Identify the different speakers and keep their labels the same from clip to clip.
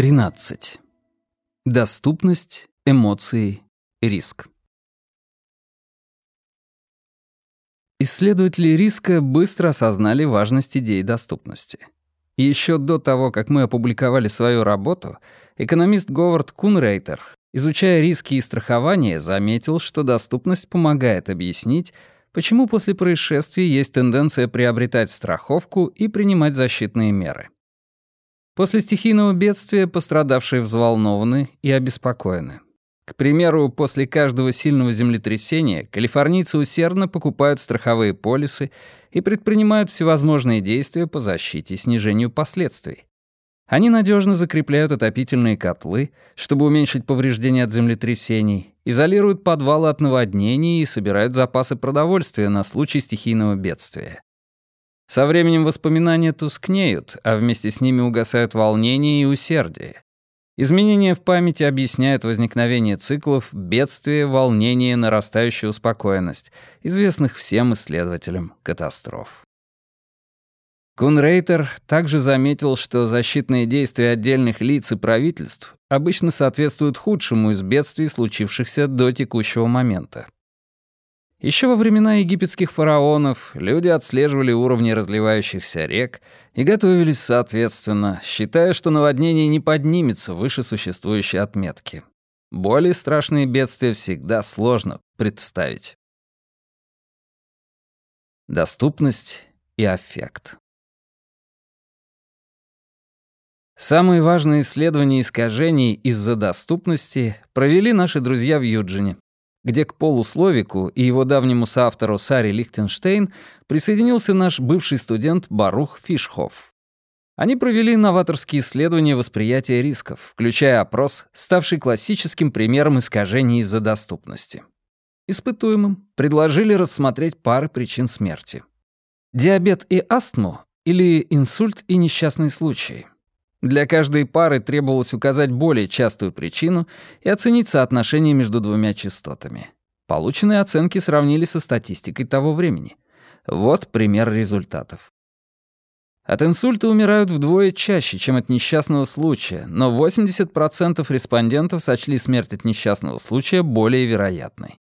Speaker 1: 13. Доступность, эмоции, риск. Исследователи риска быстро осознали важность идеи доступности. Еще до того, как мы опубликовали свою работу, экономист Говард Кунрейтер, изучая риски и страхование, заметил, что доступность помогает объяснить, почему после происшествий есть тенденция приобретать страховку и принимать защитные меры. После стихийного бедствия пострадавшие взволнованы и обеспокоены. К примеру, после каждого сильного землетрясения калифорнийцы усердно покупают страховые полисы и предпринимают всевозможные действия по защите и снижению последствий. Они надежно закрепляют отопительные котлы, чтобы уменьшить повреждения от землетрясений, изолируют подвалы от наводнений и собирают запасы продовольствия на случай стихийного бедствия. Со временем воспоминания тускнеют, а вместе с ними угасают волнение и усердие. Изменения в памяти объясняют возникновение циклов бедствия, волнение, нарастающая успокоенность, известных всем исследователям катастроф. Кунрейтер также заметил, что защитные действия отдельных лиц и правительств обычно соответствуют худшему из бедствий, случившихся до текущего момента. Еще во времена египетских фараонов люди отслеживали уровни разливающихся рек и готовились соответственно, считая, что наводнение не поднимется выше существующей отметки. Более страшные бедствия всегда сложно представить. Доступность и аффект. Самые важные исследования искажений из-за доступности провели наши друзья в Юджине, где к Полу Словику и его давнему соавтору Саре Лихтенштейн присоединился наш бывший студент Барух Фишхоф. Они провели новаторские исследования восприятия рисков, включая опрос, ставший классическим примером искажений из-за доступности. Испытуемым предложили рассмотреть пары причин смерти. Диабет и астму или инсульт и несчастные случаи. Для каждой пары требовалось указать более частую причину и оценить соотношение между двумя частотами. Полученные оценки сравнили со статистикой того времени. Вот пример результатов. От инсульта умирают вдвое чаще, чем от несчастного случая, но 80% респондентов сочли смерть от несчастного случая более вероятной.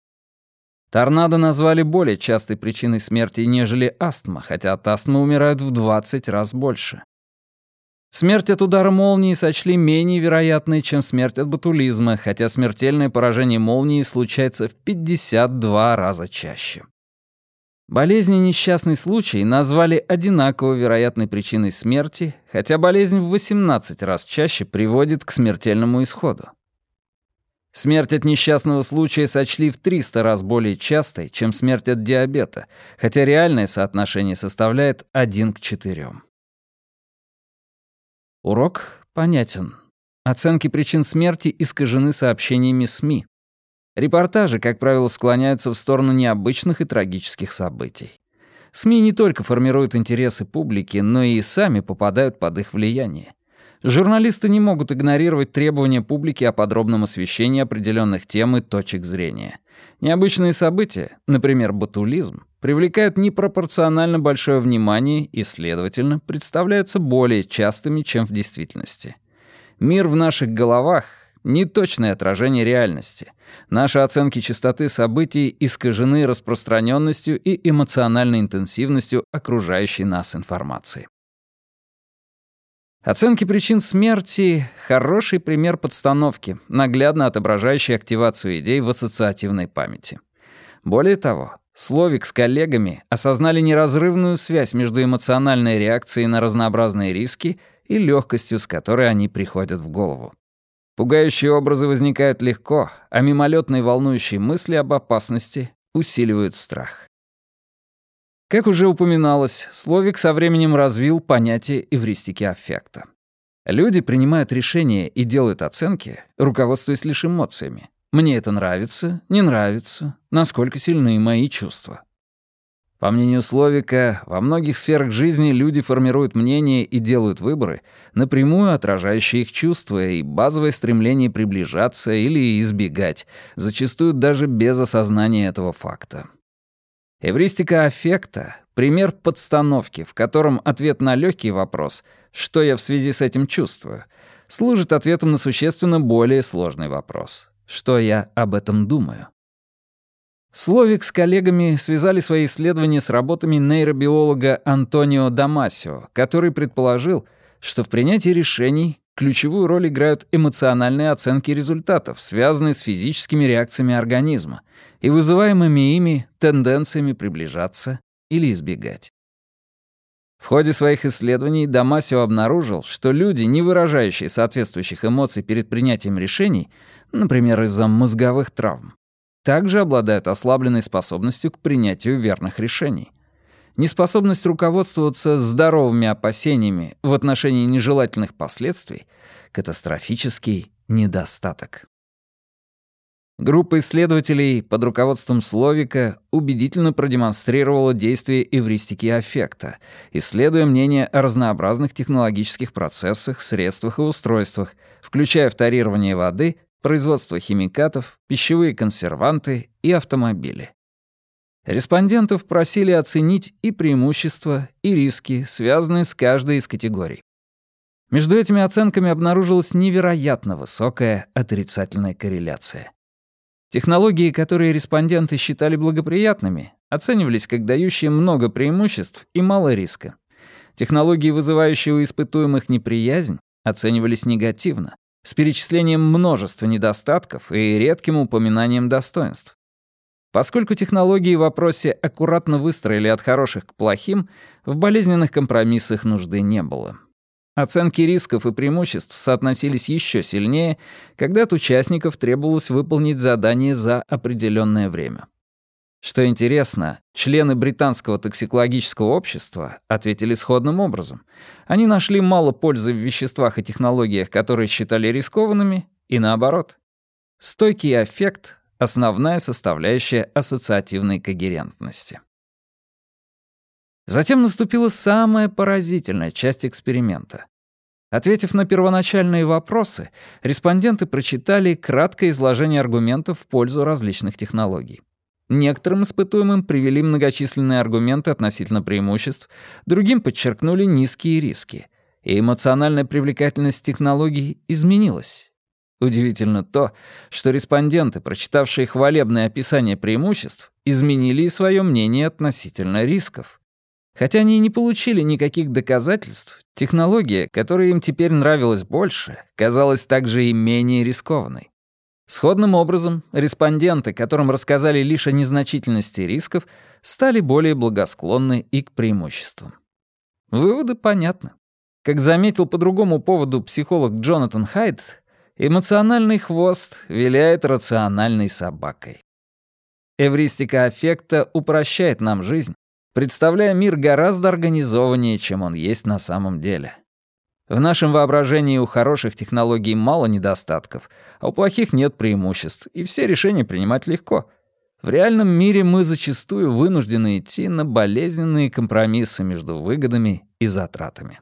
Speaker 1: Торнадо назвали более частой причиной смерти, нежели астма, хотя от астмы умирают в 20 раз больше. Смерть от удара молнии сочли менее вероятной, чем смерть от ботулизма, хотя смертельное поражение молнии случается в 52 раза чаще. Болезни несчастный случай назвали одинаково вероятной причиной смерти, хотя болезнь в 18 раз чаще приводит к смертельному исходу. Смерть от несчастного случая сочли в 300 раз более частой, чем смерть от диабета, хотя реальное соотношение составляет 1 к 4. Урок понятен. Оценки причин смерти искажены сообщениями СМИ. Репортажи, как правило, склоняются в сторону необычных и трагических событий. СМИ не только формируют интересы публики, но и сами попадают под их влияние. Журналисты не могут игнорировать требования публики о подробном освещении определенных тем и точек зрения. Необычные события, например, ботулизм, привлекают непропорционально большое внимание и, следовательно, представляются более частыми, чем в действительности. Мир в наших головах — неточное отражение реальности. Наши оценки частоты событий искажены распространенностью и эмоциональной интенсивностью окружающей нас информации. Оценки причин смерти — хороший пример подстановки, наглядно отображающий активацию идей в ассоциативной памяти. Более того, Словик с коллегами осознали неразрывную связь между эмоциональной реакцией на разнообразные риски и легкостью, с которой они приходят в голову. Пугающие образы возникают легко, а мимолетные волнующие мысли об опасности усиливают страх. Как уже упоминалось, Словик со временем развил понятие эвристики аффекта. Люди принимают решения и делают оценки, руководствуясь лишь эмоциями. Мне это нравится, не нравится, насколько сильны мои чувства. По мнению Словика, во многих сферах жизни люди формируют мнения и делают выборы, напрямую отражающие их чувства и базовое стремление приближаться или избегать, зачастую даже без осознания этого факта. Эвристика аффекта — пример подстановки, в котором ответ на легкий вопрос «что я в связи с этим чувствую» служит ответом на существенно более сложный вопрос. Что я об этом думаю? Словик с коллегами связали свои исследования с работами нейробиолога Антонио Дамасио, который предположил, что в принятии решений ключевую роль играют эмоциональные оценки результатов, связанные с физическими реакциями организма и вызываемыми ими тенденциями приближаться или избегать. В ходе своих исследований Дамасио обнаружил, что люди, не выражающие соответствующих эмоций перед принятием решений, например, из-за мозговых травм, также обладают ослабленной способностью к принятию верных решений. Неспособность руководствоваться здоровыми опасениями в отношении нежелательных последствий — катастрофический недостаток. Группа исследователей под руководством Словика убедительно продемонстрировала действие эвристики аффекта, исследуя мнение о разнообразных технологических процессах, средствах и устройствах, включая вторирование воды, производство химикатов, пищевые консерванты и автомобили. Респондентов просили оценить и преимущества, и риски, связанные с каждой из категорий. Между этими оценками обнаружилась невероятно высокая отрицательная корреляция. Технологии, которые респонденты считали благоприятными, оценивались как дающие много преимуществ и мало риска. Технологии, вызывающие у испытуемых неприязнь, оценивались негативно, с перечислением множества недостатков и редким упоминанием достоинств. Поскольку технологии в вопросе аккуратно выстроили от хороших к плохим, в болезненных компромиссах нужды не было. Оценки рисков и преимуществ соотносились еще сильнее, когда от участников требовалось выполнить задание за определенное время. Что интересно, члены британского токсикологического общества ответили сходным образом. Они нашли мало пользы в веществах и технологиях, которые считали рискованными, и наоборот. Стойкий эффект — основная составляющая ассоциативной когерентности. Затем наступила самая поразительная часть эксперимента. Ответив на первоначальные вопросы, респонденты прочитали краткое изложение аргументов в пользу различных технологий. Некоторым испытуемым привели многочисленные аргументы относительно преимуществ, другим подчеркнули низкие риски. И эмоциональная привлекательность технологий изменилась. Удивительно то, что респонденты, прочитавшие хвалебное описание преимуществ, изменили свое мнение относительно рисков. Хотя они и не получили никаких доказательств, технология, которая им теперь нравилась больше, казалась также и менее рискованной. Сходным образом, респонденты, которым рассказали лишь о незначительности рисков, стали более благосклонны и к преимуществам. Выводы понятны. Как заметил по другому поводу психолог Джонатан Хайд, эмоциональный хвост виляет рациональной собакой. Эвристика аффекта упрощает нам жизнь, представляя мир гораздо организованнее, чем он есть на самом деле. В нашем воображении у хороших технологий мало недостатков, а у плохих нет преимуществ, и все решения принимать легко. В реальном мире мы зачастую вынуждены идти на болезненные компромиссы между выгодами и затратами.